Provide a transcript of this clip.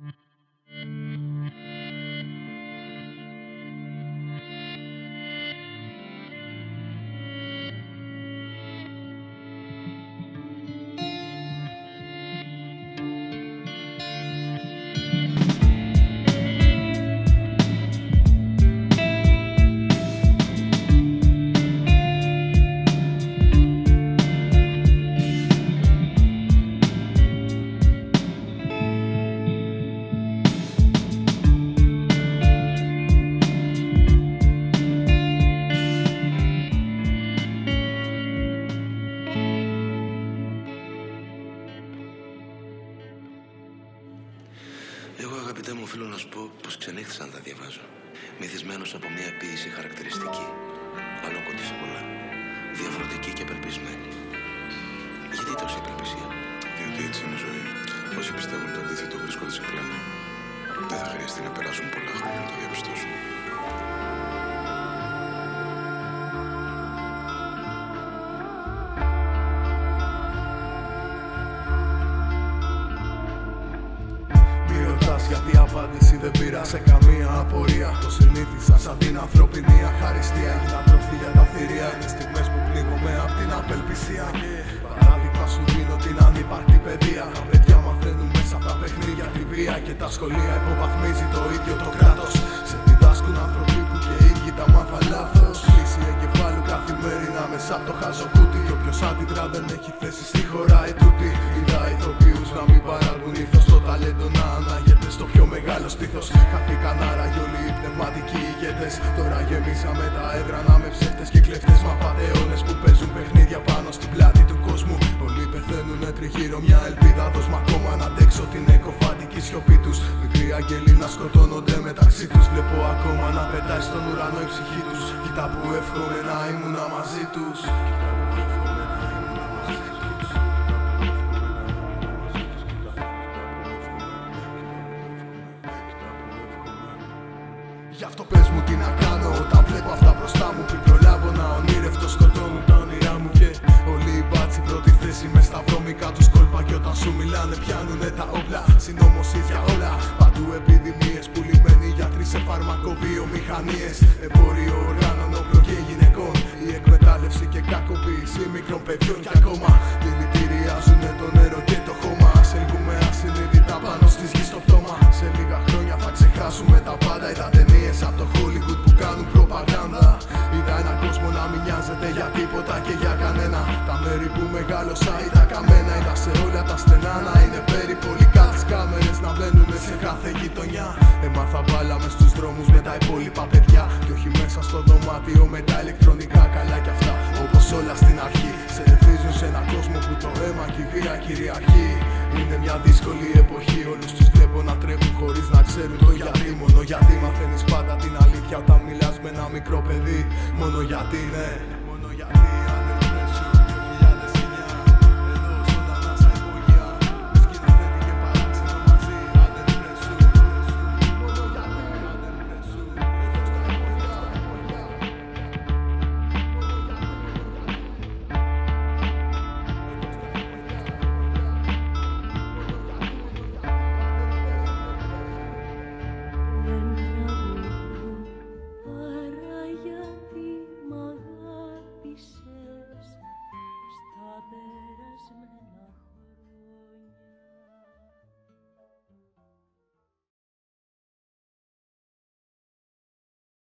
Mm-hmm. Εγώ αγαπητέ μου οφείλω να σου πω πως ξενύχθησα να τα διαβάζω. Μυθισμένος από μια ποίηση χαρακτηριστική. Αλόκοτη σε πολλά. Διαφορετική και απελπισμένη. Γιατί τόση απελπισία; Διότι έτσι είναι η ζωή. Όσοι πιστεύουν το αντίθετο βρίσκονται σε πλάνη. Δεν θα χρειαστεί να περάσουν πολλά χρόνια να το διαπιστώσουν. Απάντηση δεν πήρα σε καμία απορία. Το συνήθισα σαν την ανθρωπινή αχαριστία. Έγινα τροφή για τα θηρία Είναι στιγμές που πνίγομαι απ' την απελπισία. Και παράδειγμα σου δίνω την ανύπαρκτη παιδεία. Τα παιδιά μαθαίνουν μέσα από τα παιχνίδια τη βία Και τα σχολεία υποβαθμίζει το ίδιο το κράτος. Σε διδάσκουν άνθρωποι που και οι ίδιοι τα μάθα λάθος. Λύση εγκεφάλου καθημερινά μέσα από το χαζοκούτι. Και όποιος αντιδρά δεν έχει θέση στη χώρα ετούτη Είδα ηθοποιούς να μην παράγουν ήθος Το ταλέντο να ανάγεται στο πιο μεγάλο στήθος Χαθήκαν άραγε όλοι οι πνευματικοί ηγέτες. Τώρα γεμίσαμε τα έδρανα με ψεύτες και κλέφτες. Μα πατεώνες που παίζουν παιχνίδια πάνω στην πλάτη του κόσμου. Όλοι πεθαίνουνε τριγύρω μια ελπίδα. Δώσ' μ' ακόμα να αντέξω την εκοφαντική σιωπή τους. Μικροί αγγελοί να σκοτώνονται μεταξύ τους. Βλέπω ακόμα να πετάει στον ουρανό η ψυχή τους. Κοίτα που εύχομαι να ήμουν μαζί τους. Κοίτα που εύχομαι Γι' αυτό πες μου τι να κάνω. Όταν βλέπω αυτά μπροστά μου. Πριν προλάβω να ονειρευτώ σκοτώνουν τα όνειρά μου. Και όλοι οι μπάτσι πρώτη θέση μες στα βρώμικα τους κόλπα. Και όταν σου μιλάνε πιάνουνε τα όπλα. Συνόμωση για όλα. Παντού επιδημίες Πουλημένοι γιατροί σε φαρμακοβιομηχανίες Εμπόριο οργάνων όπλων και γυναικών. Η εκμετάλλευση και κακοποίηση μικρών παιδιών Και ακόμα. Δηλητηριάζουνε το νερό και το χώμα. Σε λυγούμε ασυνείδητα πάνω στις γης στο πτώμα. Σε λίγα χρόνια θα ξεχάσουμε τα πάντα. Είδα ταινίες από το Hollywood που κάνουν προπαγάνδα. Είδα ένα κόσμο να μην νοιάζεται για τίποτα και για κανένα. Τα μέρη που μεγάλωσα ήταν καμένα. Είδα σε όλα τα στενά να είναι περιπολικά. Τις κάμερες να μπαίνουν σε κάθε γειτονιά. Έμαθα μπάλα μες στους δρόμους με τα υπόλοιπα παιδιά. Και όχι μέσα στο δωμάτιο με τα ηλεκτρονικά καλά κι αυτά. Όπως όλα στην αρχή. Σε ευθύζουν σε έναν κόσμο που το αίμα και η βία κυριαρχεί Είναι μια δύσκολη εποχή. Όλους τους βλέπω να τρέχουν χωρίς να ξέρουν το γιατί. Μόνο γιατί μαθαίνεις πάντα την αλήθεια όταν μιλάς με ένα μικρό παιδί. Μόνο γιατί ναι. Μόνο γιατί. αν